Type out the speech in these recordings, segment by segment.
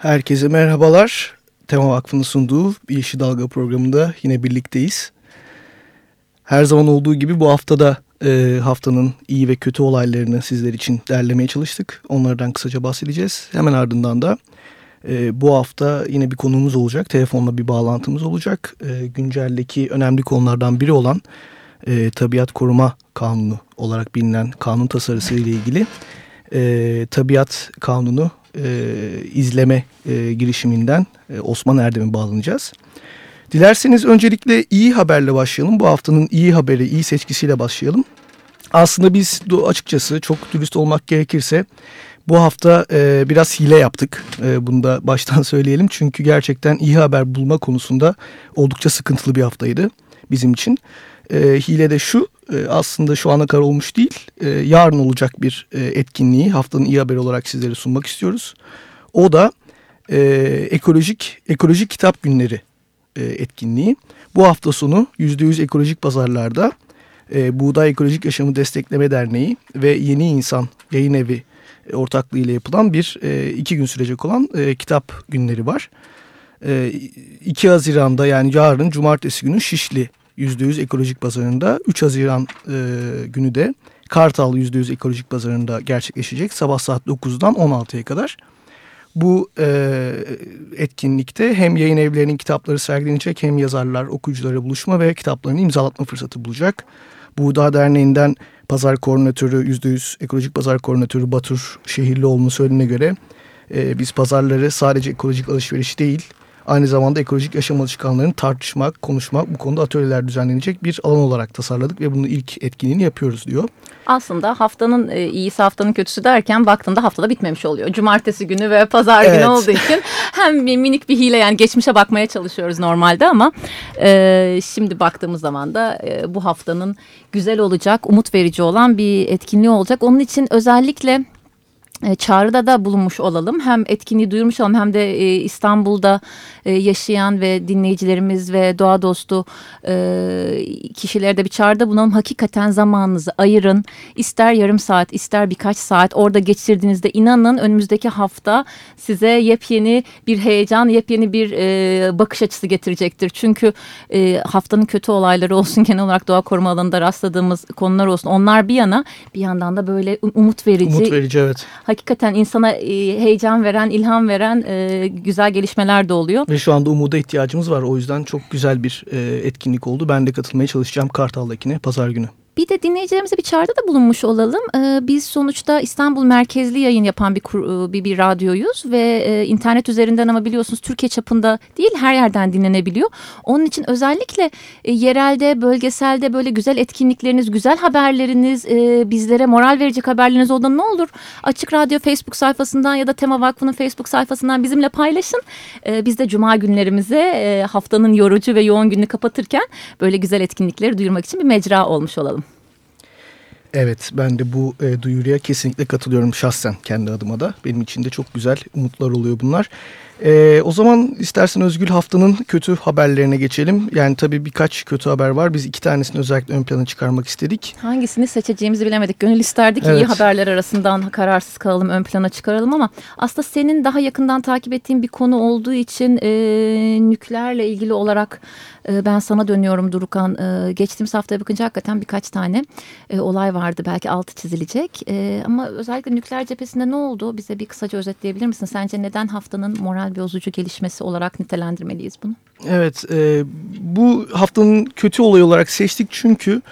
Herkese merhabalar. Tema Vakfı'nın sunduğu Yeşil Dalga programında yine birlikteyiz. Her zaman olduğu gibi bu haftada e, haftanın iyi ve kötü olaylarını sizler için derlemeye çalıştık. Onlardan kısaca bahsedeceğiz. Hemen ardından da e, bu hafta yine bir konumuz olacak. Telefonla bir bağlantımız olacak. E, günceldeki önemli konulardan biri olan e, Tabiat Koruma Kanunu olarak bilinen kanun tasarısı ile ilgili e, Tabiat Kanunu e, izleme e, girişiminden e, Osman Erdem'e bağlanacağız. Dilerseniz öncelikle iyi haberle başlayalım. Bu haftanın iyi haberi, iyi seçkisiyle başlayalım. Aslında biz açıkçası çok dürüst olmak gerekirse bu hafta e, biraz hile yaptık. E, bunu da baştan söyleyelim. Çünkü gerçekten iyi haber bulma konusunda oldukça sıkıntılı bir haftaydı bizim için. E, hile de şu e, aslında şu ana kadar olmuş değil. E, yarın olacak bir e, etkinliği haftanın iyi haberi olarak sizlere sunmak istiyoruz. O da e, ekolojik ekolojik kitap günleri e, etkinliği. Bu hafta sonu %100 ekolojik pazarlarda e, Buğday Ekolojik Yaşamı Destekleme Derneği ve Yeni İnsan Yayın Evi e, ortaklığıyla yapılan bir e, iki gün sürecek olan e, kitap günleri var. E, 2 Haziran'da yani yarın cumartesi günü Şişli %100 ekolojik pazarında 3 Haziran e, günü de Kartal %100 ekolojik pazarında gerçekleşecek sabah saat 9'dan 16'ya kadar. Bu e, etkinlikte hem yayın evlerinin kitapları sergilenecek hem yazarlar okuyuculara buluşma ve kitaplarını imzalatma fırsatı bulacak. Buğda Derneği'nden pazar koordinatörü %100 ekolojik pazar koordinatörü Batur Şehirlioğlu'nun söylediğine göre e, biz pazarları sadece ekolojik alışveriş değil aynı zamanda ekolojik yaşam alışkanlarını tartışmak, konuşmak, bu konuda atölyeler düzenlenecek bir alan olarak tasarladık ve bunun ilk etkinliğini yapıyoruz diyor. Aslında haftanın e, iyisi haftanın kötüsü derken baktığında haftada bitmemiş oluyor. Cumartesi günü ve pazar evet. günü olduğu için hem minik bir hile yani geçmişe bakmaya çalışıyoruz normalde ama e, şimdi baktığımız zaman da e, bu haftanın güzel olacak, umut verici olan bir etkinliği olacak. Onun için özellikle çağrıda da bulunmuş olalım. Hem etkinliği duyurmuş olalım hem de e, İstanbul'da e, yaşayan ve dinleyicilerimiz ve doğa dostu kişilere de bir çağrıda bulunalım. Hakikaten zamanınızı ayırın. İster yarım saat ister birkaç saat orada geçirdiğinizde inanın önümüzdeki hafta size yepyeni bir heyecan, yepyeni bir bakış açısı getirecektir. Çünkü haftanın kötü olayları olsun genel olarak doğa koruma alanında rastladığımız konular olsun. Onlar bir yana bir yandan da böyle umut verici. Umut verici evet hakikaten insana e, heyecan veren, ilham veren e, güzel gelişmeler de oluyor. Ve şu anda umuda ihtiyacımız var. O yüzden çok güzel bir e, etkinlik oldu. Ben de katılmaya çalışacağım Kartal'dakine pazar günü. Bir de dinleyicilerimize bir çağrıda da bulunmuş olalım. Ee, biz sonuçta İstanbul merkezli yayın yapan bir, e, bir, bir radyoyuz ve e, internet üzerinden ama biliyorsunuz Türkiye çapında değil her yerden dinlenebiliyor. Onun için özellikle e, yerelde, bölgeselde böyle güzel etkinlikleriniz, güzel haberleriniz, bizlere moral verecek haberleriniz olduğunda ne olur? Açık Radyo Facebook sayfasından ya da Tema Vakfı'nın Facebook sayfasından bizimle paylaşın. Biz de cuma günlerimize haftanın yorucu ve yoğun gününü kapatırken böyle güzel etkinlikleri duyurmak için bir mecra olmuş olalım. Evet ben de bu e, duyuruya kesinlikle katılıyorum şahsen kendi adıma da. Benim için de çok güzel umutlar oluyor bunlar. E, o zaman istersen Özgül haftanın kötü haberlerine geçelim. Yani tabii birkaç kötü haber var. Biz iki tanesini özellikle ön plana çıkarmak istedik. Hangisini seçeceğimizi bilemedik. Gönül isterdik evet. iyi haberler arasından kararsız kalalım ön plana çıkaralım ama aslında senin daha yakından takip ettiğin bir konu olduğu için e, nükleerle ilgili olarak e, ben sana dönüyorum Durukan. E, geçtiğimiz haftaya bakınca hakikaten birkaç tane e, olay vardı. Belki altı çizilecek. E, ama özellikle nükleer cephesinde ne oldu? Bize bir kısaca özetleyebilir misin? Sence neden haftanın moral bir bozucu gelişmesi olarak nitelendirmeliyiz bunu? Evet, e, bu haftanın kötü olay olarak seçtik çünkü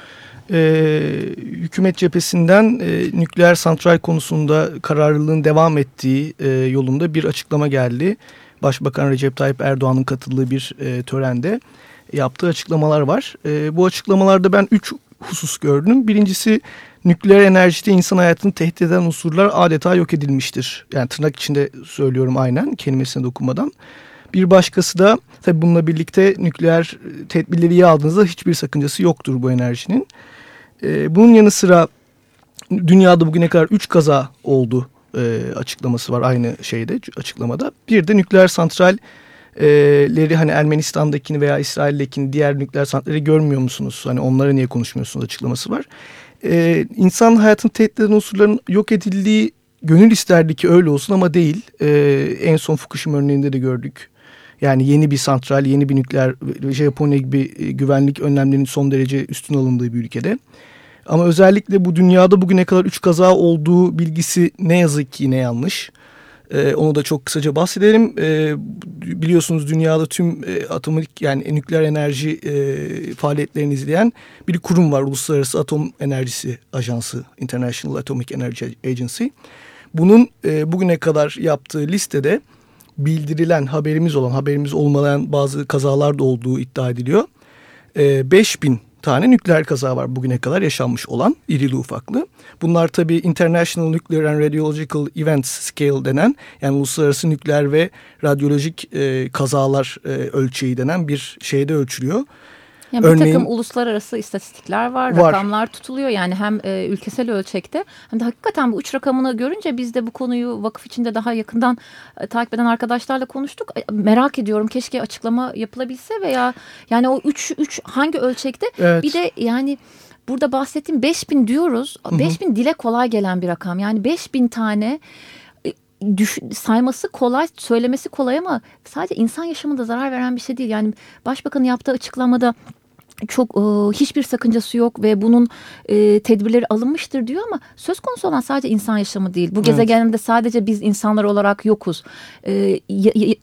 e, hükümet cephesinden e, nükleer santral konusunda kararlılığın devam ettiği e, yolunda bir açıklama geldi. Başbakan Recep Tayyip Erdoğan'ın katıldığı bir e, törende. yaptığı açıklamalar var. E, bu açıklamalarda ben üç husus gördüm. Birincisi nükleer enerjide insan hayatını tehdit eden unsurlar adeta yok edilmiştir. Yani tırnak içinde söylüyorum aynen kelimesine dokunmadan. Bir başkası da tabii bununla birlikte nükleer tedbirleri iyi aldığınızda hiçbir sakıncası yoktur bu enerjinin. Ee, bunun yanı sıra dünyada bugüne kadar 3 kaza oldu e, açıklaması var aynı şeyde açıklamada. Bir de nükleer santralleri hani Ermenistan'dakini veya İsrail'dekini diğer nükleer santralleri görmüyor musunuz? Hani onlara niye konuşmuyorsunuz açıklaması var. Ee, insan hayatın tehdit eden unsurların yok edildiği gönül isterdi ki öyle olsun ama değil. Ee, en son Fukushima örneğinde de gördük. Yani yeni bir santral, yeni bir nükleer, Japonya gibi e, güvenlik önlemlerinin son derece üstün alındığı bir ülkede. Ama özellikle bu dünyada bugüne kadar üç kaza olduğu bilgisi ne yazık ki yine yanlış. Ee, onu da çok kısaca bahsedelim. Ee, biliyorsunuz dünyada tüm e, atomik yani nükleer enerji e, faaliyetlerini izleyen bir kurum var. Uluslararası Atom Enerjisi Ajansı, International Atomic Energy Agency. Bunun e, bugüne kadar yaptığı listede bildirilen, haberimiz olan, haberimiz olmayan bazı kazalar da olduğu iddia ediliyor. E, 5000 tane nükleer kaza var bugüne kadar yaşanmış olan irili ufaklı. Bunlar tabii International Nuclear and Radiological Events Scale denen yani uluslararası nükleer ve radyolojik e, kazalar e, ölçeği denen bir şeyde ölçülüyor. Yani bir Örneğin, takım uluslararası istatistikler var, var, rakamlar tutuluyor. Yani hem e, ülkesel ölçekte hem de hakikaten bu üç rakamını görünce biz de bu konuyu vakıf içinde daha yakından e, takip eden arkadaşlarla konuştuk. E, merak ediyorum keşke açıklama yapılabilse veya yani o üç, üç hangi ölçekte evet. bir de yani burada bahsettiğim 5000 diyoruz. 5000 dile kolay gelen bir rakam. Yani 5000 tane e, düş, sayması kolay, söylemesi kolay ama sadece insan yaşamında zarar veren bir şey değil. Yani başbakanın yaptığı açıklamada çok e, hiçbir sakıncası yok ve bunun e, tedbirleri alınmıştır diyor ama söz konusu olan sadece insan yaşamı değil. Bu evet. gezegende sadece biz insanlar olarak yokuz. E, ya, ya,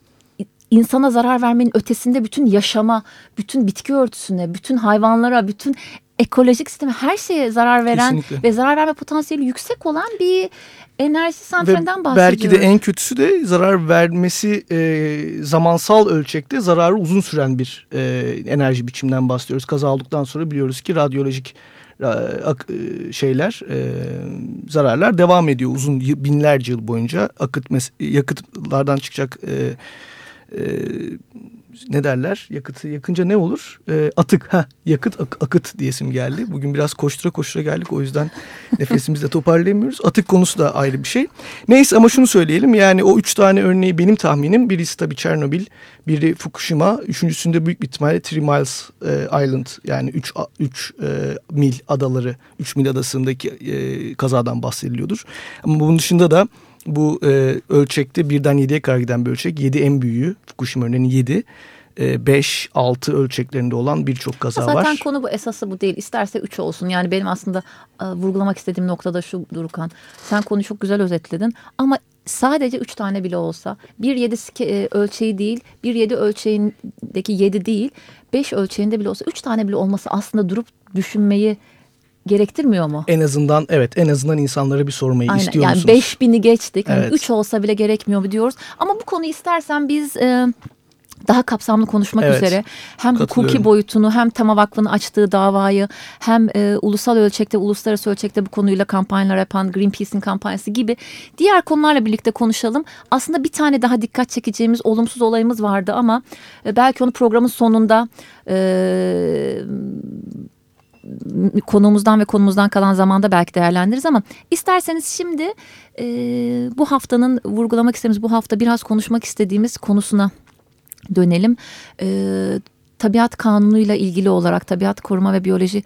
insana zarar vermenin ötesinde bütün yaşama, bütün bitki örtüsüne, bütün hayvanlara, bütün ekolojik sisteme her şeye zarar veren Kesinlikle. ve zarar verme potansiyeli yüksek olan bir enerji santralinden bahsediyoruz. Belki de en kötüsü de zarar vermesi e, zamansal ölçekte zararı uzun süren bir e, enerji biçiminden bahsediyoruz. Kaza olduktan sonra biliyoruz ki radyolojik e, şeyler e, zararlar devam ediyor uzun binlerce yıl boyunca akıt yakıtlardan çıkacak e, e, ne derler? Yakıtı yakınca ne olur? E, atık. Ha, yakıt ak, akıt diyesim geldi. Bugün biraz koştura koştura geldik. O yüzden nefesimizi de toparlayamıyoruz. Atık konusu da ayrı bir şey. Neyse ama şunu söyleyelim. Yani o üç tane örneği benim tahminim. Birisi tabii Çernobil, biri Fukushima. Üçüncüsünde büyük bir ihtimalle Three Miles e, Island yani üç, üç e, mil adaları, üç mil adasındaki e, kazadan bahsediliyordur. Ama bunun dışında da bu e, ölçekte birden 7'ye kadar giden bir ölçek. 7 en büyüğü. Fukushima örneğinin 7. 5, 6 ölçeklerinde olan birçok kaza Zaten var. Zaten konu bu esası bu değil. İsterse 3 olsun. Yani benim aslında e, vurgulamak istediğim noktada şu Durukan. Sen konuyu çok güzel özetledin. Ama sadece 3 tane bile olsa bir 7 e, ölçeği değil, bir 7 ölçeğindeki 7 değil, 5 ölçeğinde bile olsa 3 tane bile olması aslında durup düşünmeyi gerektirmiyor mu? En azından evet en azından insanlara bir sormayı Aynen, istiyor yani musunuz? Yani 5000'i geçtik. Evet. Yani 3 olsa bile gerekmiyor mu diyoruz. Ama bu konuyu istersen biz... E, daha kapsamlı konuşmak evet, üzere hem hukuki boyutunu hem Tema Vakfı'nın açtığı davayı hem e, ulusal ölçekte uluslararası ölçekte bu konuyla kampanyalar yapan Greenpeace'in kampanyası gibi diğer konularla birlikte konuşalım. Aslında bir tane daha dikkat çekeceğimiz olumsuz olayımız vardı ama e, belki onu programın sonunda e, konumuzdan ve konumuzdan kalan zamanda belki değerlendiririz ama isterseniz şimdi e, bu haftanın vurgulamak istediğimiz bu hafta biraz konuşmak istediğimiz konusuna dönelim. E, tabiat kanunuyla ilgili olarak tabiat koruma ve biyoloji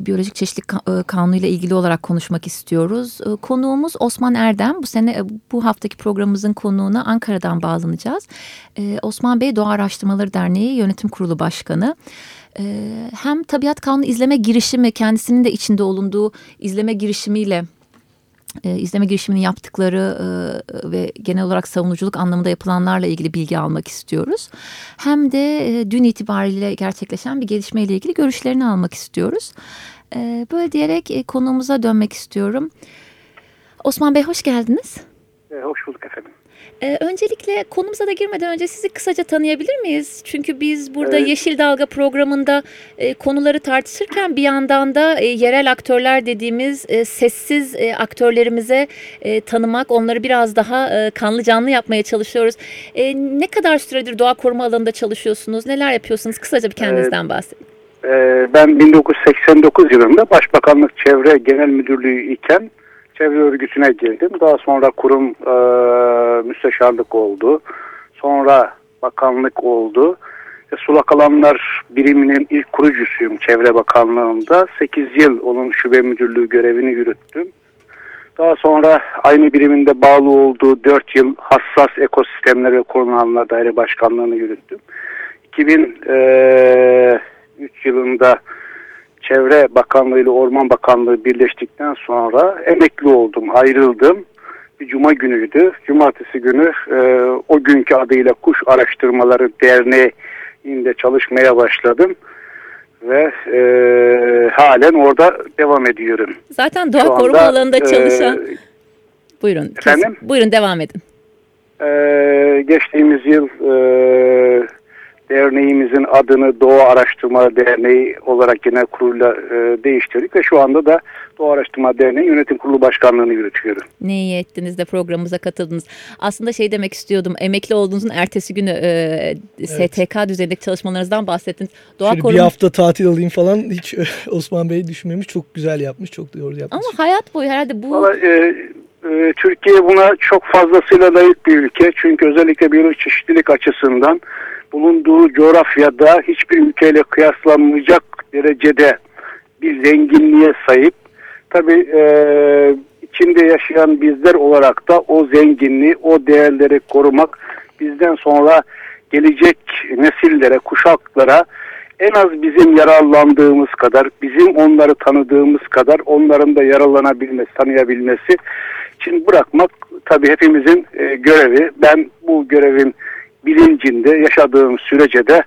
biyolojik çeşitlilik e, kanunuyla ilgili olarak konuşmak istiyoruz. E, konuğumuz Osman Erdem. Bu sene e, bu haftaki programımızın konuğuna Ankara'dan bağlanacağız. Osman Bey Doğa Araştırmaları Derneği Yönetim Kurulu Başkanı. Hem tabiat kanunu izleme girişimi kendisinin de içinde olunduğu izleme girişimiyle e, izleme girişimini yaptıkları e, ve genel olarak savunuculuk anlamında yapılanlarla ilgili bilgi almak istiyoruz. Hem de e, dün itibariyle gerçekleşen bir gelişmeyle ilgili görüşlerini almak istiyoruz. E, böyle diyerek e, konuğumuza dönmek istiyorum. Osman Bey hoş geldiniz. E, hoş bulduk efendim. Ee, öncelikle konumuza da girmeden önce sizi kısaca tanıyabilir miyiz? Çünkü biz burada Evet. Yeşil Dalga programında e, konuları tartışırken bir yandan da e, yerel aktörler dediğimiz e, sessiz e, aktörlerimize e, tanımak, onları biraz daha e, kanlı canlı yapmaya çalışıyoruz. E, ne kadar süredir doğa koruma alanında çalışıyorsunuz? Neler yapıyorsunuz? Kısaca bir kendinizden bahsedin. Ee, ben 1989 yılında Başbakanlık Çevre Genel Müdürlüğü iken çevre örgütüne girdim. Daha sonra kurum e, müsteşarlık oldu. Sonra bakanlık oldu. Ve sulak alanlar biriminin ilk kurucusuyum Çevre Bakanlığı'nda. 8 yıl onun şube müdürlüğü görevini yürüttüm. Daha sonra aynı biriminde bağlı olduğu 4 yıl hassas ekosistemler ve koruma alanlar daire başkanlığını yürüttüm. 2003 yılında Çevre Bakanlığı ile Orman Bakanlığı birleştikten sonra emekli oldum, ayrıldım. Bir cuma günüydü. Cumartesi günü e, o günkü adıyla Kuş Araştırmaları Derneği'nde çalışmaya başladım. Ve e, halen orada devam ediyorum. Zaten doğa Şu anda, koruma alanında e, çalışan... Buyurun. kes- efendim? Buyurun devam edin. Ee, geçtiğimiz yıl e, derneğimizin adını Doğa Araştırma Derneği olarak genel kuruyla e, değiştirdik ve şu anda da Doğa Araştırma Derneği Yönetim Kurulu Başkanlığı'nı yürütüyorum. Ne iyi ettiniz de programımıza katıldınız. Aslında şey demek istiyordum. Emekli olduğunuzun ertesi günü e, STK düzeyindeki çalışmalarınızdan bahsettiniz. Doğa Şöyle bir koruma hafta tatil alayım falan hiç Osman Bey düşünmemiş. Çok güzel yapmış. Çok doğru yapmış. ama hayat boyu herhalde bu Valla, e, e, Türkiye buna çok fazlasıyla layık bir ülke. Çünkü özellikle biyolojik çeşitlilik açısından bulunduğu coğrafyada hiçbir ülkeyle kıyaslanmayacak derecede bir zenginliğe sahip. Tabii e, içinde yaşayan bizler olarak da o zenginliği, o değerleri korumak bizden sonra gelecek nesillere, kuşaklara en az bizim yararlandığımız kadar, bizim onları tanıdığımız kadar onların da yararlanabilmesi, tanıyabilmesi için bırakmak tabii hepimizin e, görevi. Ben bu görevin bilincinde yaşadığım sürece de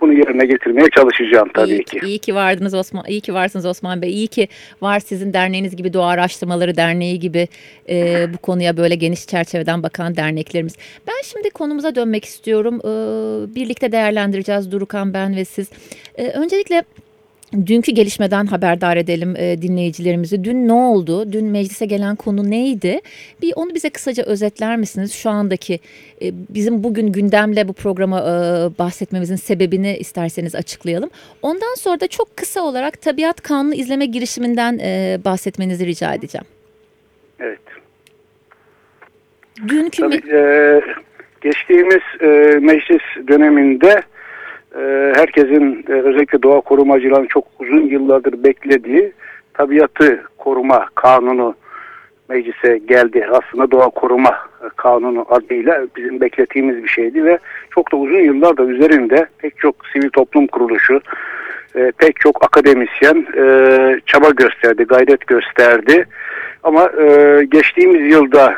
bunu yerine getirmeye çalışacağım tabii iyi, ki. iyi ki vardınız Osman, iyi ki varsınız Osman Bey. İyi ki var sizin derneğiniz gibi Doğa Araştırmaları Derneği gibi e, bu konuya böyle geniş çerçeveden bakan derneklerimiz. Ben şimdi konumuza dönmek istiyorum. E, birlikte değerlendireceğiz Durukan ben ve siz. E, öncelikle Dünkü gelişmeden haberdar edelim e, dinleyicilerimizi. Dün ne oldu? Dün meclise gelen konu neydi? Bir onu bize kısaca özetler misiniz? Şu andaki e, bizim bugün gündemle bu programa e, bahsetmemizin sebebini isterseniz açıklayalım. Ondan sonra da çok kısa olarak tabiat kanunu izleme girişiminden e, bahsetmenizi rica edeceğim. Evet. Dünkü me- Tabii, e, geçtiğimiz e, meclis döneminde herkesin e, özellikle doğa korumacıların çok uzun yıllardır beklediği tabiatı koruma kanunu meclise geldi. Aslında doğa koruma e, kanunu adıyla bizim beklediğimiz bir şeydi ve çok da uzun yıllardır üzerinde pek çok sivil toplum kuruluşu, e, pek çok akademisyen çaba gösterdi, gayret gösterdi. Ama geçtiğimiz yılda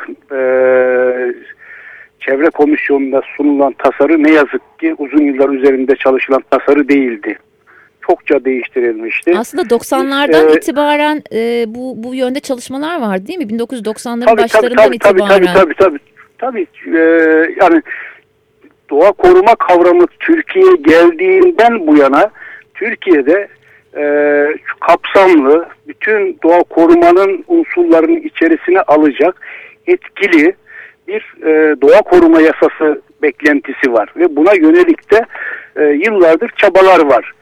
çevre komisyonunda sunulan tasarı ne yazık ki uzun yıllar üzerinde çalışılan tasarı değildi. Çokça değiştirilmişti. aslında 90'lardan Ee, itibaren e, bu bu yönde çalışmalar vardı değil mi? 1990'ların tabii, başlarından tabii, tabii, itibaren. Tabii tabii tabii. Tabii e, yani doğa koruma kavramı Türkiye'ye geldiğinden bu yana Türkiye'de e, kapsamlı bütün doğa korumanın unsurlarını içerisine alacak etkili bir e, doğa koruma yasası beklentisi var ve buna yönelik de e, yıllardır çabalar var.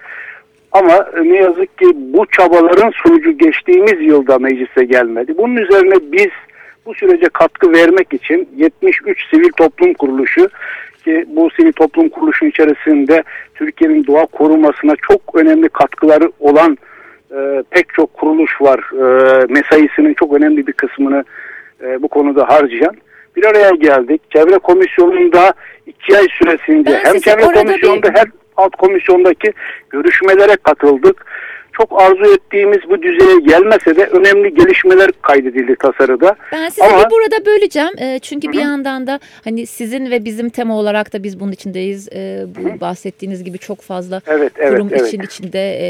Ama ne yazık ki bu çabaların sonucu geçtiğimiz yılda meclise gelmedi. Bunun üzerine biz bu sürece katkı vermek için 73 sivil toplum kuruluşu ki bu sivil toplum kuruluşu içerisinde Türkiye'nin doğa korumasına çok önemli katkıları olan e, pek çok kuruluş var. E, mesaisinin çok önemli bir kısmını e, bu konuda harcayan bir araya geldik. Çevre komisyonunda iki ay süresince Ben hem çevre komisyonunda bir- hem alt komisyondaki görüşmelere katıldık. Çok arzu ettiğimiz bu düzeye gelmese de önemli gelişmeler kaydedildi tasarıda. Ben sizi Ama- burada böleceğim. E, çünkü bir yandan da hani sizin ve bizim tema olarak da biz bunun içindeyiz. E, bu bahsettiğiniz gibi çok fazla Evet, evet, kurum evet. için içinde e,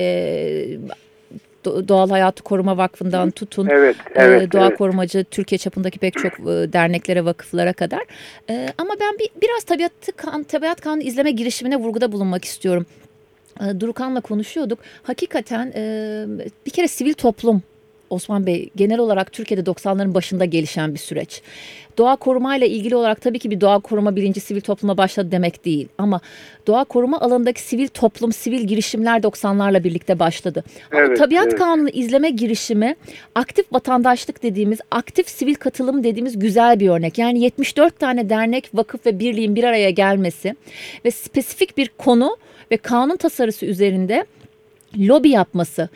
Doğal Hayatı Koruma Vakfı'ndan tutun evet, evet, e, doğa evet. korumacı Türkiye çapındaki pek çok e, derneklere, vakıflara kadar. E, ama ben bir, biraz tabiatı kan, tabiat kanunu izleme girişimine vurguda bulunmak istiyorum. E, Durukan'la konuşuyorduk. Hakikaten e, bir kere sivil toplum Osman Bey genel olarak Türkiye'de 90'ların başında gelişen bir süreç. Doğa korumayla ilgili olarak tabii ki bir doğa koruma bilinci sivil topluma başladı demek değil. Ama doğa koruma alanındaki sivil toplum, sivil girişimler 90'larla birlikte başladı. Ama Evet, tabiat evet. kanunu izleme girişimi aktif vatandaşlık dediğimiz, aktif sivil katılım dediğimiz güzel bir örnek. Yani 74 tane dernek, vakıf ve birliğin bir araya gelmesi ve spesifik bir konu ve kanun tasarısı üzerinde lobi yapması,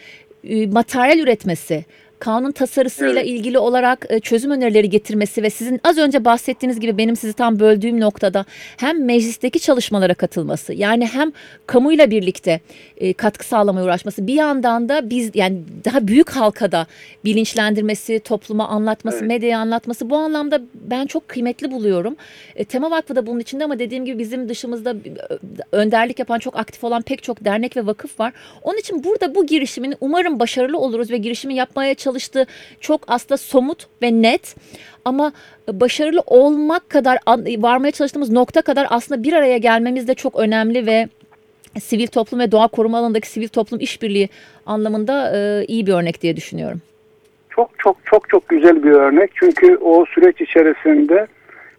e, materyal üretmesi, kanun tasarısıyla Evet. ilgili olarak e, çözüm önerileri getirmesi ve sizin az önce bahsettiğiniz gibi benim sizi tam böldüğüm noktada hem meclisteki çalışmalara katılması yani hem kamuyla birlikte e, katkı sağlamaya uğraşması bir yandan da biz yani daha büyük halkada bilinçlendirmesi, topluma anlatması, Evet. medyaya anlatması bu anlamda ben çok kıymetli buluyorum. E, Tema Vakfı da bunun içinde ama dediğim gibi bizim dışımızda önderlik yapan çok aktif olan pek çok dernek ve vakıf var. Onun için burada bu girişimin umarım başarılı oluruz ve girişimi yapmaya çalıştığı çok aslında somut ve net ama başarılı olmak kadar varmaya çalıştığımız nokta kadar aslında bir araya gelmemiz de çok önemli ve sivil toplum ve doğa koruma alanındaki sivil toplum işbirliği anlamında e, iyi bir örnek diye düşünüyorum. Çok çok çok çok güzel bir örnek. Çünkü o süreç içerisinde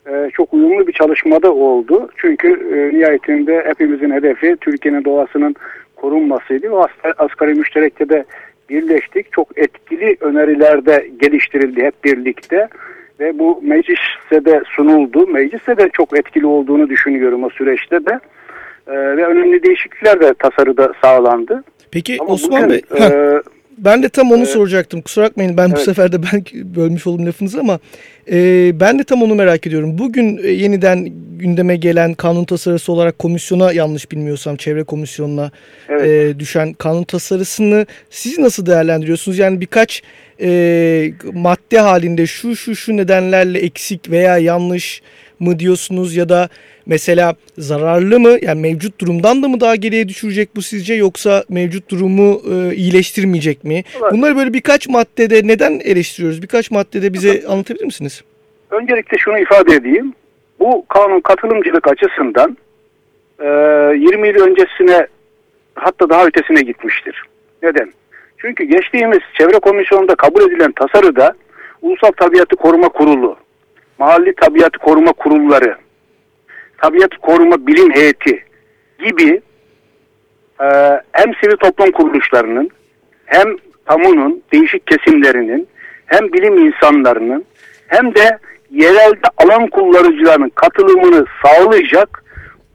e, çok uyumlu bir çalışmada oldu. Çünkü e, nihayetinde hepimizin hedefi Türkiye'nin doğasının korunmasıydı. O as- asgari müşterekte de birleştik. Çok etkili öneriler de geliştirildi hep birlikte. Ve bu meclise de sunuldu. Meclise de çok etkili olduğunu düşünüyorum o süreçte de. E, ve önemli değişiklikler de tasarıda sağlandı. Peki Ama Osman bugün, Bey, e, ben de tam onu e, soracaktım. Kusura bakmayın ben bu evet. sefer de ben bölmüş oldum lafınızı ama e, ben de tam onu merak ediyorum. Bugün e, yeniden gündeme gelen kanun tasarısı olarak komisyona yanlış bilmiyorsam çevre komisyonuna Evet. e, düşen kanun tasarısını siz nasıl değerlendiriyorsunuz? Yani birkaç e, madde halinde şu şu şu nedenlerle eksik veya yanlış mı diyorsunuz ya da mesela zararlı mı yani mevcut durumdan da mı daha geriye düşürecek bu sizce yoksa mevcut durumu e, iyileştirmeyecek mi? Evet. Bunları böyle birkaç maddede neden eleştiriyoruz? Birkaç maddede bize anlatabilir misiniz? Öncelikle şunu ifade edeyim. Bu kanun katılımcılık açısından e, 20 yıl öncesine hatta daha ötesine gitmiştir. Neden? Çünkü geçtiğimiz çevre komisyonunda kabul edilen tasarıda Ulusal Tabiatı Koruma Kurulu, Mahalli Tabiatı Koruma Kurulları, Tabiat Koruma Bilim Heyeti gibi e, hem sivil toplum kuruluşlarının hem kamunun değişik kesimlerinin hem bilim insanlarının hem de yerelde alan kullanıcılarının katılımını sağlayacak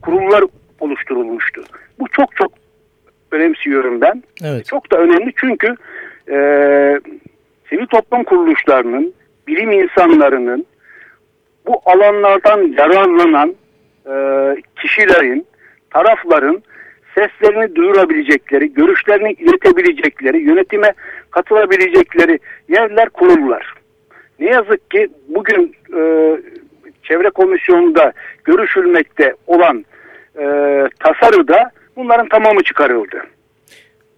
kurumlar oluşturulmuştu. Bu çok çok önemsiyorum ben. Evet. Çok da önemli çünkü e, sivil toplum kuruluşlarının, bilim insanlarının bu alanlardan yararlanan e, kişilerin, tarafların seslerini duyurabilecekleri, görüşlerini iletebilecekleri, yönetime katılabilecekleri yerler, kurullar. Ne yazık ki bugün e, çevre komisyonunda görüşülmekte olan e, tasarıda bunların tamamı çıkarıldı.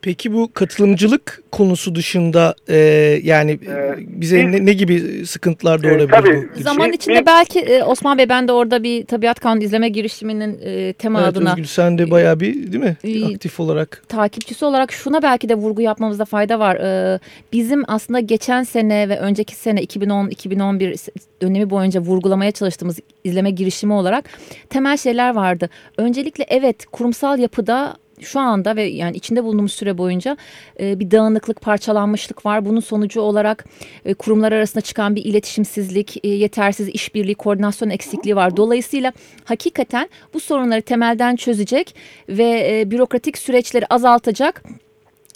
Peki bu katılımcılık konusu dışında e, yani Ee, bize biz- ne, ne gibi sıkıntılar doğurabilir tabii. bu? Zaman Bir- içinde bir- belki e, Osman Bey ben de orada bir tabiat kanunu izleme girişiminin e, tema Evet adına Özgül sen de bayağı bir değil mi Ee, aktif olarak? takipçisi olarak şuna belki de vurgu yapmamızda fayda var. Ee, bizim aslında geçen sene ve önceki sene 2010-2011 dönemi boyunca vurgulamaya çalıştığımız izleme girişimi olarak temel şeyler vardı. Öncelikle evet kurumsal yapıda şu anda ve yani içinde bulunduğumuz süre boyunca e, bir dağınıklık, parçalanmışlık var. Bunun sonucu olarak e, kurumlar arasında çıkan bir iletişimsizlik, e, yetersiz işbirliği, koordinasyon eksikliği var. Dolayısıyla hakikaten bu sorunları temelden çözecek ve e, bürokratik süreçleri azaltacak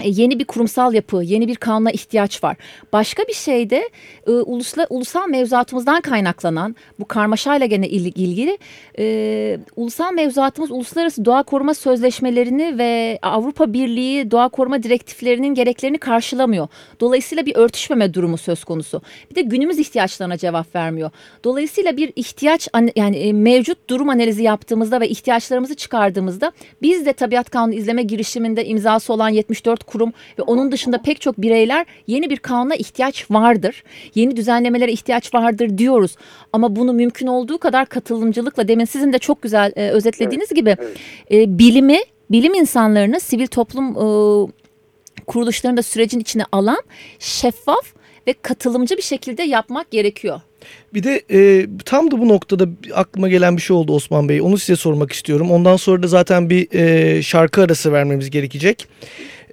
yeni bir kurumsal yapı, yeni bir kanuna ihtiyaç var. Başka bir şey de e, ulusla, ulusal mevzuatımızdan kaynaklanan bu karmaşayla gene il- ilgili e, ulusal mevzuatımız uluslararası doğa koruma sözleşmelerini ve Avrupa Birliği doğa koruma direktiflerinin gereklerini karşılamıyor. Dolayısıyla bir örtüşmeme durumu söz konusu. Bir de günümüz ihtiyaçlarına cevap vermiyor. Dolayısıyla bir ihtiyaç yani e, mevcut durum analizi yaptığımızda ve ihtiyaçlarımızı çıkardığımızda biz de tabiat kanunu izleme girişiminde imzası olan 74 14 kurum ve onun dışında pek çok bireyler yeni bir kanuna ihtiyaç vardır. Yeni düzenlemelere ihtiyaç vardır diyoruz. Ama bunu mümkün olduğu kadar katılımcılıkla demin sizin de çok güzel e, özetlediğiniz evet, gibi evet. E, bilimi, bilim insanlarını, sivil toplum e, kuruluşlarını da sürecin içine alan şeffaf ve katılımcı bir şekilde yapmak gerekiyor. Bir de e, tam da bu noktada aklıma gelen bir şey oldu Osman Bey. Onu size sormak istiyorum. Ondan sonra da zaten bir e, şarkı arası vermemiz gerekecek.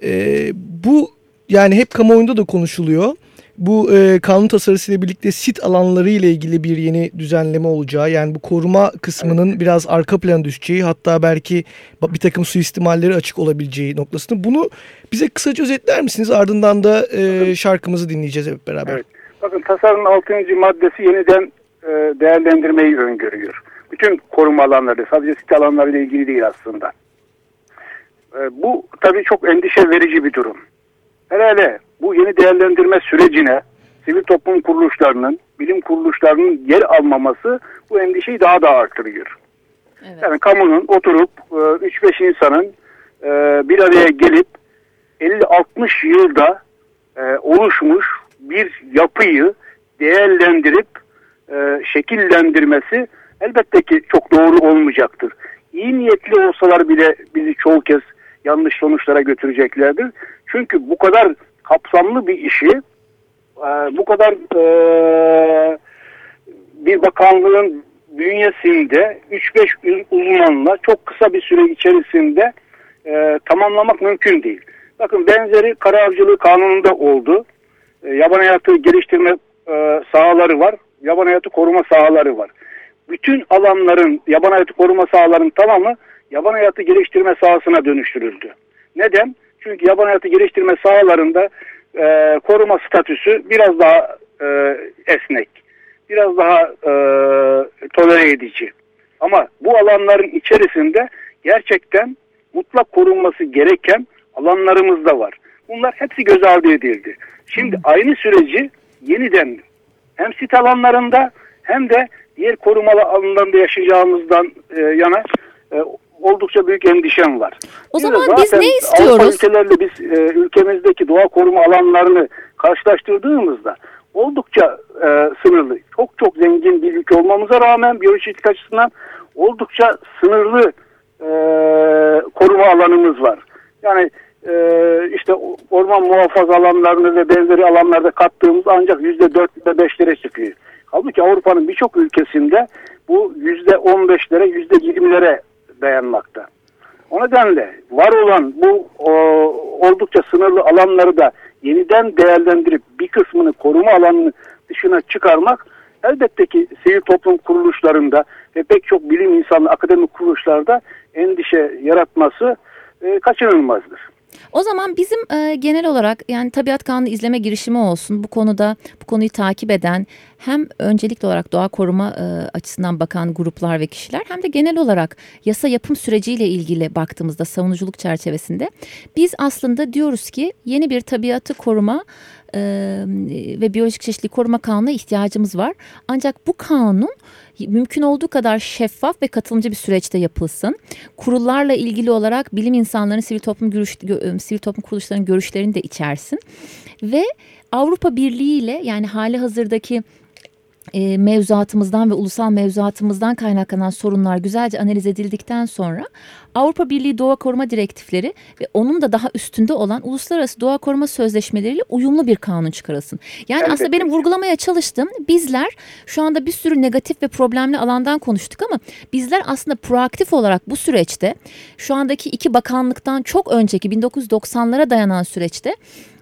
E, bu yani hep kamuoyunda da konuşuluyor. Bu e, kanun tasarısı ile birlikte sit alanları ile ilgili bir yeni düzenleme olacağı yani bu koruma kısmının evet. biraz arka plan düşeceği hatta belki bir takım suistimalleri açık olabileceği noktasını bunu bize kısaca özetler misiniz? Ardından da e, şarkımızı dinleyeceğiz hep beraber. Evet. Bakın tasarının 6. maddesi yeniden e, değerlendirmeyi öngörüyor. Bütün koruma alanları sadece sit alanları ile ilgili değil aslında. E, bu tabii çok endişe verici bir durum. Herhalde bu yeni değerlendirme sürecine sivil toplum kuruluşlarının, bilim kuruluşlarının yer almaması bu endişeyi daha da artırıyor. Evet. Yani kamunun oturup 3-5 e, insanın e, bir araya gelip 50-60 yılda oluşmuş bir yapıyı değerlendirip şekillendirmesi elbette ki çok doğru olmayacaktır. İyi niyetli olsalar bile bizi çoğu kez yanlış sonuçlara götüreceklerdir. Çünkü bu kadar kapsamlı bir işi e, bu kadar e, bir bakanlığın bünyesinde 3-5 uzmanla çok kısa bir süre içerisinde e, tamamlamak mümkün değil. Bakın benzeri kara kanununda oldu. Yaban hayatı geliştirme sahaları var. Yaban hayatı koruma sahaları var. Bütün alanların yaban hayatı koruma sahalarının tamamı yaban hayatı geliştirme sahasına dönüştürüldü. Neden? Çünkü yaban hayatı geliştirme sahalarında e, koruma statüsü biraz daha e, esnek, biraz daha e, tolere edici. Ama bu alanların içerisinde gerçekten mutlak korunması gereken alanlarımız da var. Bunlar hepsi göz ardı edildi. Şimdi aynı süreci yeniden hem sit alanlarında hem de diğer korumalı alanlarında yaşayacağımızdan e, yana e, oldukça büyük endişem var. O zaman biz ne istiyoruz? Avrupa ülkelerle biz e, ülkemizdeki doğa koruma alanlarını karşılaştırdığımızda oldukça e, sınırlı. Çok çok zengin bir ülke olmamıza rağmen biyolojik açısından oldukça sınırlı e, koruma alanımız var. Yani e, işte orman muhafaza alanlarını ve benzeri alanlarda kattığımız ancak yüzde dört ve beşlere çıkıyor. Halbuki Avrupa'nın birçok ülkesinde bu yüzde on beşlere, yüzde yirmilere dayanmakta. O nedenle var olan bu o, oldukça sınırlı alanları da yeniden değerlendirip bir kısmını koruma alanının dışına çıkarmak elbette ki sivil toplum kuruluşlarında ve pek çok bilim insanı akademik kuruluşlarda endişe yaratması e, kaçınılmazdır. O zaman bizim e, genel olarak yani tabiat kanunu izleme girişimi olsun bu konuda bu konuyu takip eden hem öncelikli olarak doğa koruma e, açısından bakan gruplar ve kişiler hem de genel olarak yasa yapım süreciyle ilgili baktığımızda savunuculuk çerçevesinde biz aslında diyoruz ki yeni bir tabiatı koruma e, ve biyolojik çeşitliği koruma kanuna ihtiyacımız var. Ancak bu kanun mümkün olduğu kadar şeffaf ve katılımcı bir süreçte yapılsın. Kurullarla ilgili olarak bilim insanlarının sivil toplum görüş, sivil toplum kuruluşlarının görüşlerini de içersin ve Avrupa Birliği ile yani hali hazırdaki e, mevzuatımızdan ve ulusal mevzuatımızdan kaynaklanan sorunlar güzelce analiz edildikten sonra Avrupa Birliği Doğa Koruma Direktifleri ve onun da daha üstünde olan uluslararası doğa koruma sözleşmeleriyle uyumlu bir kanun çıkarılsın. Yani evet. aslında benim vurgulamaya çalıştığım bizler şu anda bir sürü negatif ve problemli alandan konuştuk ama bizler aslında proaktif olarak bu süreçte şu andaki iki bakanlıktan çok önceki 1990'lara dayanan süreçte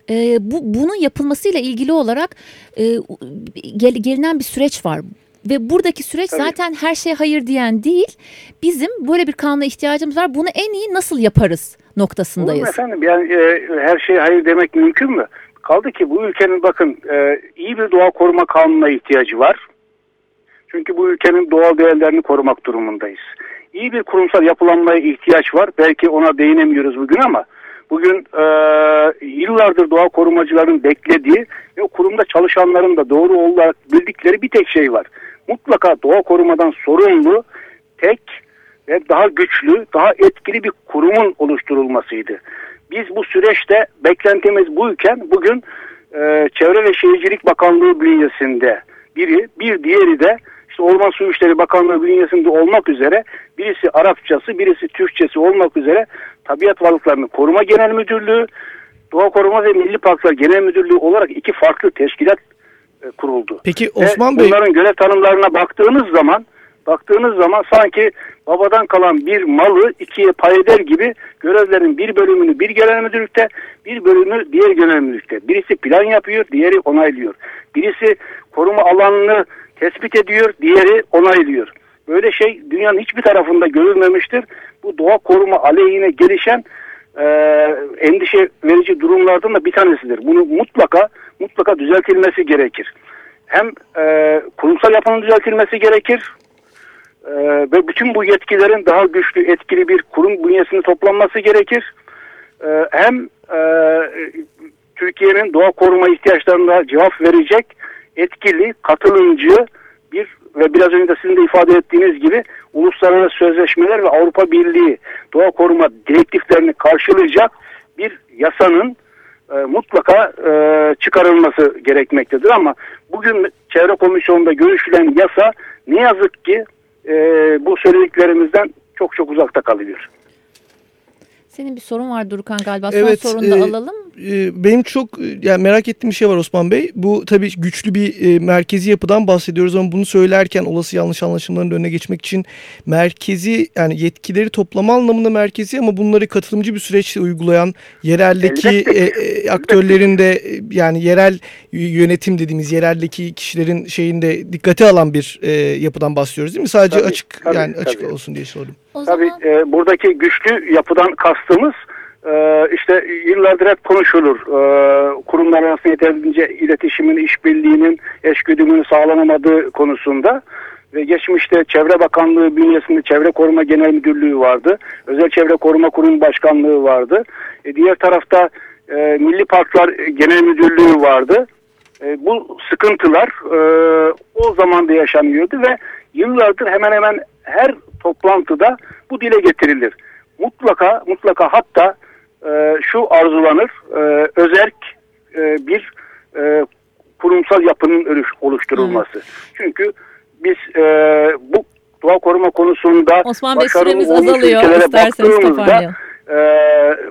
e, bu bunun yapılmasıyla ilgili olarak e, gel, gelinen bir süreç var. Ve buradaki süreç Tabii. zaten her şeye hayır diyen değil. Bizim böyle bir kanuna ihtiyacımız var. Bunu en iyi nasıl yaparız noktasındayız. Olur efendim yani e, her şeye hayır demek mümkün mü? Kaldı ki bu ülkenin bakın e, iyi bir doğa koruma kanununa ihtiyacı var. Çünkü bu ülkenin doğal değerlerini korumak durumundayız. İyi bir kurumsal yapılanmaya ihtiyaç var. Belki ona değinemiyoruz bugün ama bugün e, yıllardır doğa korumacıların beklediği ve kurumda çalışanların da doğru olarak bildikleri bir tek şey var. Mutlaka doğa korumadan sorumlu, tek ve daha güçlü, daha etkili bir kurumun oluşturulmasıydı. Biz bu süreçte beklentimiz buyken bugün e, Çevre ve Şehircilik Bakanlığı bünyesinde biri, bir diğeri de işte Orman Su İşleri Bakanlığı bünyesinde olmak üzere birisi Arapçası, birisi Türkçesi olmak üzere Tabiat Varlıklarını Koruma Genel Müdürlüğü, Doğa Koruma ve Milli Parklar Genel Müdürlüğü olarak iki farklı teşkilat e, kuruldu. Peki Osman Bey bunların görev tanımlarına baktığınız zaman baktığınız zaman sanki babadan kalan bir malı ikiye pay eder gibi görevlerin bir bölümünü bir genel müdürlükte bir bölümü diğer genel müdürlükte. Birisi plan yapıyor diğeri onaylıyor. Birisi koruma alanını tespit ediyor diğeri onaylıyor. Böyle şey dünyanın hiçbir tarafında görülmemiştir. Bu doğa koruma aleyhine gelişen e, endişe verici durumlardan da bir tanesidir. Bunu mutlaka mutlaka düzeltilmesi gerekir. Hem e, kurumsal yapının düzeltilmesi gerekir e, ve bütün bu yetkilerin daha güçlü, etkili bir kurum bünyesinde toplanması gerekir. E, hem e, Türkiye'nin doğa koruma ihtiyaçlarına cevap verecek etkili, katılımcı bir ve biraz önce de sizin de ifade ettiğiniz gibi uluslararası sözleşmeler ve Avrupa Birliği doğa koruma direktiflerini karşılayacak bir yasanın e, mutlaka e, çıkarılması gerekmektedir ama bugün Çevre Komisyonu'nda görüşülen yasa ne yazık ki e, bu söylediklerimizden çok çok uzakta kalıyor. Senin bir sorun var Durkan galiba. Evet, Son sorunu da e, alalım. e, benim çok e, yani merak ettiğim bir şey var Osman Bey. Bu tabii güçlü bir e, merkezi yapıdan bahsediyoruz ama bunu söylerken olası yanlış anlaşılmaların önüne geçmek için merkezi yani yetkileri toplama anlamında merkezi ama bunları katılımcı bir süreçte uygulayan yereldeki e, e, aktörlerin de e, yani yerel yönetim dediğimiz yereldeki kişilerin şeyinde dikkate alan bir e, yapıdan bahsediyoruz değil mi? Sadece Tabii, açık tabii, yani açık tabii. olsun diye sordum. O Tabii zaman e, buradaki güçlü yapıdan kastımız e, işte yıllardır hep konuşulur. E, kurumlar arasında yeterince iletişimin, işbirliğinin, eşgüdümünün sağlanamadığı konusunda ve geçmişte Çevre Bakanlığı bünyesinde Çevre Koruma Genel Müdürlüğü vardı. Özel Çevre Koruma Kurum Başkanlığı vardı. E, diğer tarafta e, Milli Parklar Genel Müdürlüğü vardı. E, bu sıkıntılar e, o zamanda yaşanıyordu ve yıllardır hemen hemen her toplantıda bu dile getirilir. Mutlaka mutlaka hatta e, şu arzulanır e, özerk e, bir e, kurumsal yapının oluş- oluşturulması. Çünkü biz e, bu doğa koruma konusunda Osman Bey süremiz azalıyor. ülkelere İsterseniz toparlayalım. e,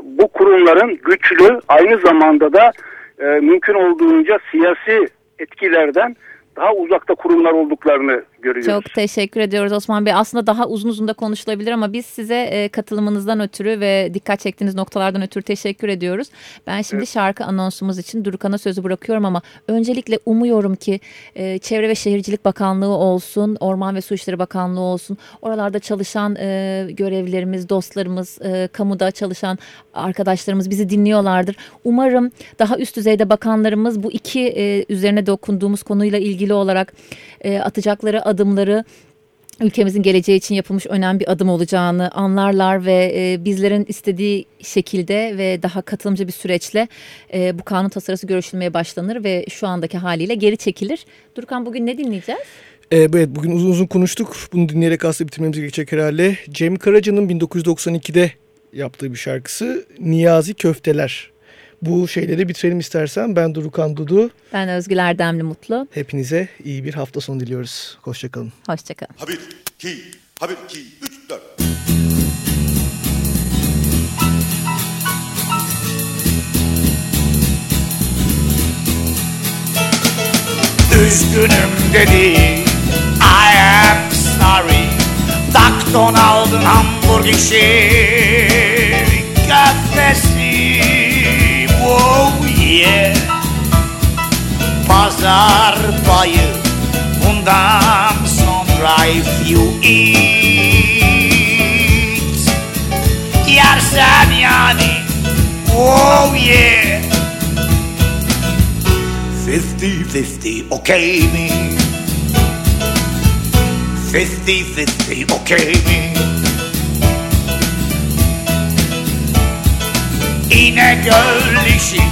bu kurumların güçlü aynı zamanda da e, mümkün olduğunca siyasi etkilerden daha uzakta kurumlar olduklarını görüyoruz. Çok teşekkür ediyoruz Osman Bey. Aslında daha uzun uzun da konuşulabilir ama biz size e, katılımınızdan ötürü ve dikkat çektiğiniz noktalardan ötürü teşekkür ediyoruz. Ben şimdi şarkı anonsumuz için Durukan'a sözü bırakıyorum ama öncelikle umuyorum ki e, Çevre ve Şehircilik Bakanlığı olsun, Orman ve Su İşleri Bakanlığı olsun, oralarda çalışan e, görevlilerimiz, dostlarımız, kamuda çalışan arkadaşlarımız bizi dinliyorlardır. Umarım daha üst düzeyde bakanlarımız bu iki üzerine dokunduğumuz konuyla ilgili olarak atacakları adımları ülkemizin geleceği için yapılmış önemli bir adım olacağını anlarlar ve e, bizlerin istediği şekilde ve daha katılımcı bir süreçle e, bu kanun tasarısı görüşülmeye başlanır ve şu andaki haliyle geri çekilir. Durkan bugün ne dinleyeceğiz? Ee, evet bugün uzun uzun konuştuk. Bunu dinleyerek aslında bitirmemiz gerekecek herhalde. Cem Karaca'nın 1992'de yaptığı bir şarkısı Niyazi Köfteler. Bu şeyleri bitirelim istersen. Ben Durukan Dudu. Ben Özgül Erdemli Mutlu. Hepinize iyi bir hafta sonu diliyoruz. Hoşçakalın. Hoşçakalın. Ha bir, iki, ha bir, iki, üç, dört. Üzgünüm dedi I am sorry Dakton aldın hamburg işi Yeah Pazar payı Bundan sonra if you eat Yersen yani Oh yeah Fifty fifty, okay me. Fifty fifty, okay me. İnegöl işi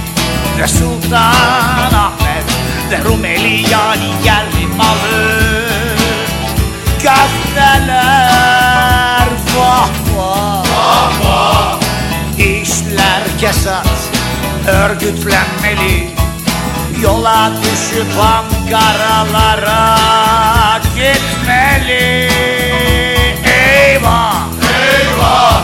ve Sultanahmet ve Rumeli yani yerli malı. Köfteler vah vah, İşler herkes at örgütlenmeli Yola düşüp Ankaralara gitmeli Eyvah! Eyvah!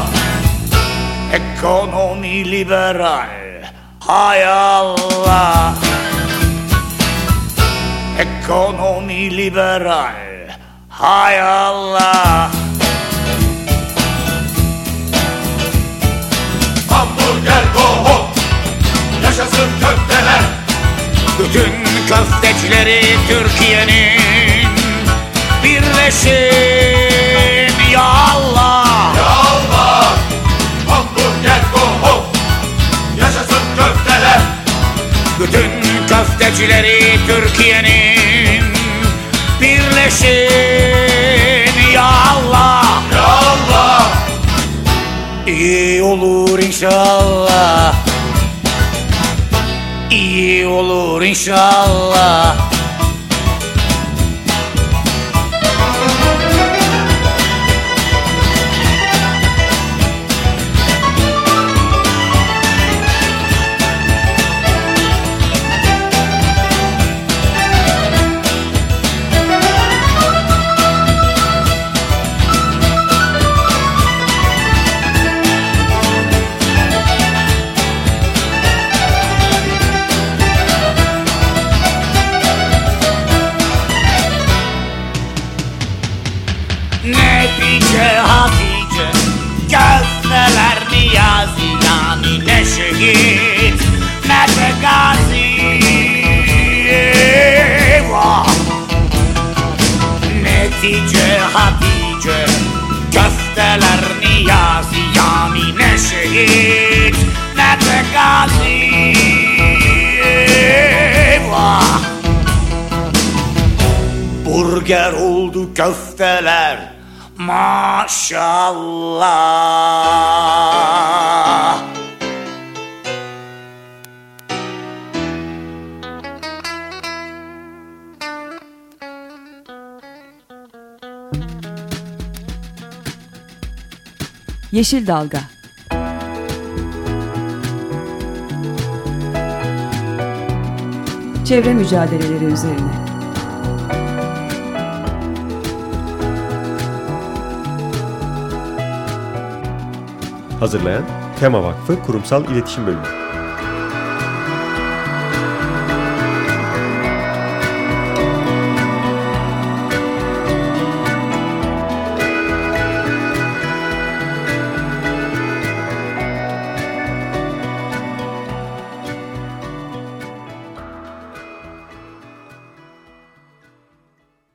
Ekonomi liberal Hay Allah. Ekonomi liberal. Hay Allah. Hamburger go hop Yaşasın köfteler. Bütün köftecileri Türkiye'nin birleşin ya Allah. Ya Allah. Hamburger go hop Bütün köftecileri Türkiye'nin birleşin. Ya Allah! Ya Allah! İyi olur inşallah. İyi olur inşallah Burger oldu köfteler. Maşallah. Yeşil Dalga. Çevre mücadeleleri üzerine Hazırlayan Tema Vakfı Kurumsal İletişim Bölümü.